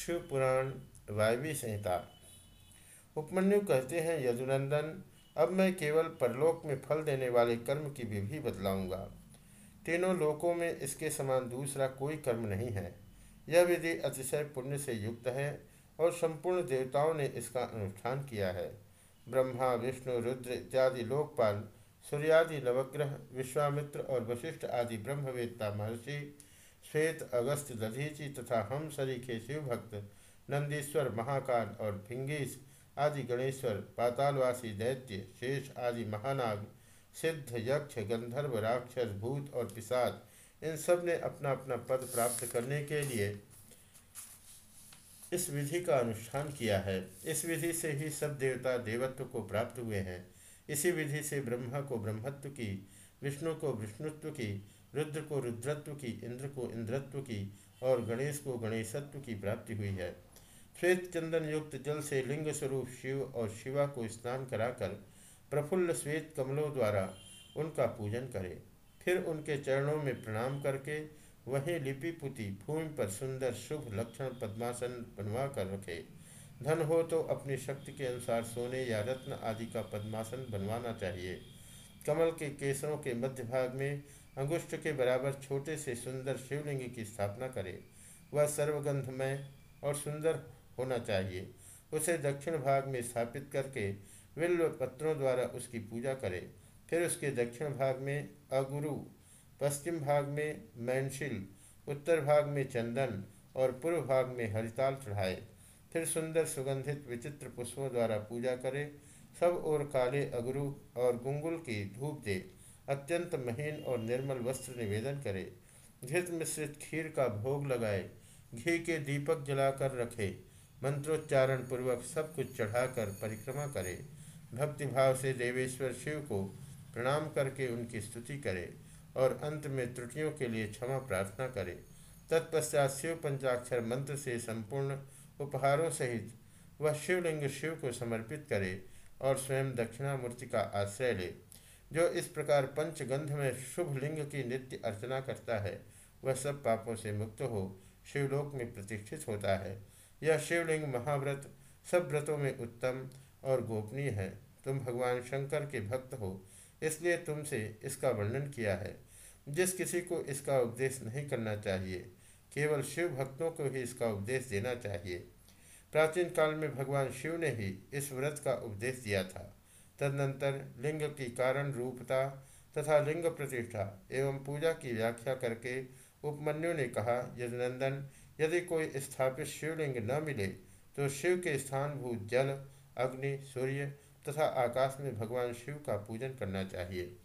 शिव पुराण वायवी संहिता। उपमन्यु कहते हैं, यदुनंदन, अब मैं केवल परलोक में फल देने वाले कर्म की विधि बदलाऊँगा तीनों लोकों में इसके समान दूसरा कोई कर्म नहीं है। यह विधि अतिशय पुण्य से युक्त है और संपूर्ण देवताओं ने इसका अनुष्ठान किया है। ब्रह्मा, विष्णु, रुद्र इत्यादि लोकपाल, सूर्यादि नवग्रह, विश्वामित्र और वशिष्ठ आदि ब्रह्मवेत्ता महर्षि श्वेत, अगस्त, दधीची तथा हम सरीखे शिव भक्त नंदीश्वर, महाकाल और भिंगीश आदि गणेश्वर, पातालवासी, दैत्य, शेष आदि महानाग, सिद्ध, यक्ष, गंधर्व, राक्षस, भूत और पिसाद इन सबने अपना अपना पद प्राप्त करने के लिए इस विधि का अनुष्ठान किया है। इस विधि से ही सब देवता देवत्व को प्राप्त हुए हैं। इसी विधि से ब्रह्मा को ब्रह्मत्व की, विष्णु को विष्णुत्व की रुद्र को रुद्रत्व की, इंद्र को इंद्रत्व की और गणेश को गणेशत्व की प्राप्ति हुई है। श्वेत चंदन युक्त जल से लिंग स्वरूप शिव और शिवा को स्नान कराकर प्रफुल्ल श्वेत कमलों द्वारा उनका पूजन करें। फिर उनके चरणों में प्रणाम करके वहीं लिपिपुति भूमि पर सुंदर शुभ लक्षण पद्मासन बनवा कर रखे। धन हो तो अपनी शक्ति के अनुसार सोने या रत्न आदि का पद्मासन बनवाना चाहिए। कमल के केसरों के मध्य भाग में अंगुष्ठ के बराबर छोटे से सुंदर शिवलिंग की स्थापना करे। वह सर्वगंधमय और सुंदर होना चाहिए। उसे दक्षिण भाग में स्थापित करके विल्व पत्रों द्वारा उसकी पूजा करे। फिर उसके दक्षिण भाग में अगुरु, पश्चिम भाग में मैनशिल, उत्तर भाग में चंदन और पूर्व भाग में हरिताल चढ़ाए। फिर सुंदर सुगंधित विचित्र पुष्पों द्वारा पूजा करे। सब और काले अगरू और गुंगुल की धूप दे। अत्यंत महीन और निर्मल वस्त्र निवेदन करे। घृत मिश्रित खीर का भोग लगाए, घी के दीपक जलाकर रखे, मंत्रोच्चारण पूर्वक सब कुछ चढ़ाकर परिक्रमा करे। भक्तिभाव से देवेश्वर शिव को प्रणाम करके उनकी स्तुति करे और अंत में त्रुटियों के लिए क्षमा प्रार्थना करे। तत्पश्चात शिव पंचाक्षर मंत्र से संपूर्ण उपहारों सहित वह शिवलिंग शिव को समर्पित करे और स्वयं दक्षिणामूर्ति का आश्रय ले। जो इस प्रकार पंचगंध में शुभ लिंग की नित्य अर्चना करता है, वह सब पापों से मुक्त हो, शिवलोक में प्रतिष्ठित होता है। यह शिवलिंग महाव्रत सब व्रतों में उत्तम और गोपनीय है। तुम भगवान शंकर के भक्त हो, इसलिए तुमसे इसका वर्णन किया है। जिस किसी को इसका उपदेश नहीं करना चाहिए, केवल शिव भक्तों को ही इसका उपदेश देना चाहिए। प्राचीन काल में भगवान शिव ने ही इस व्रत का उपदेश दिया था। तदनंतर लिंग की कारण रूपता तथा लिंग प्रतिष्ठा एवं पूजा की व्याख्या करके उपमन्यु ने कहा यदनंदन यदि कोई स्थापित शिवलिंग न मिले तो शिव के स्थान स्थानभूत जल, अग्नि, सूर्य तथा आकाश में भगवान शिव का पूजन करना चाहिए।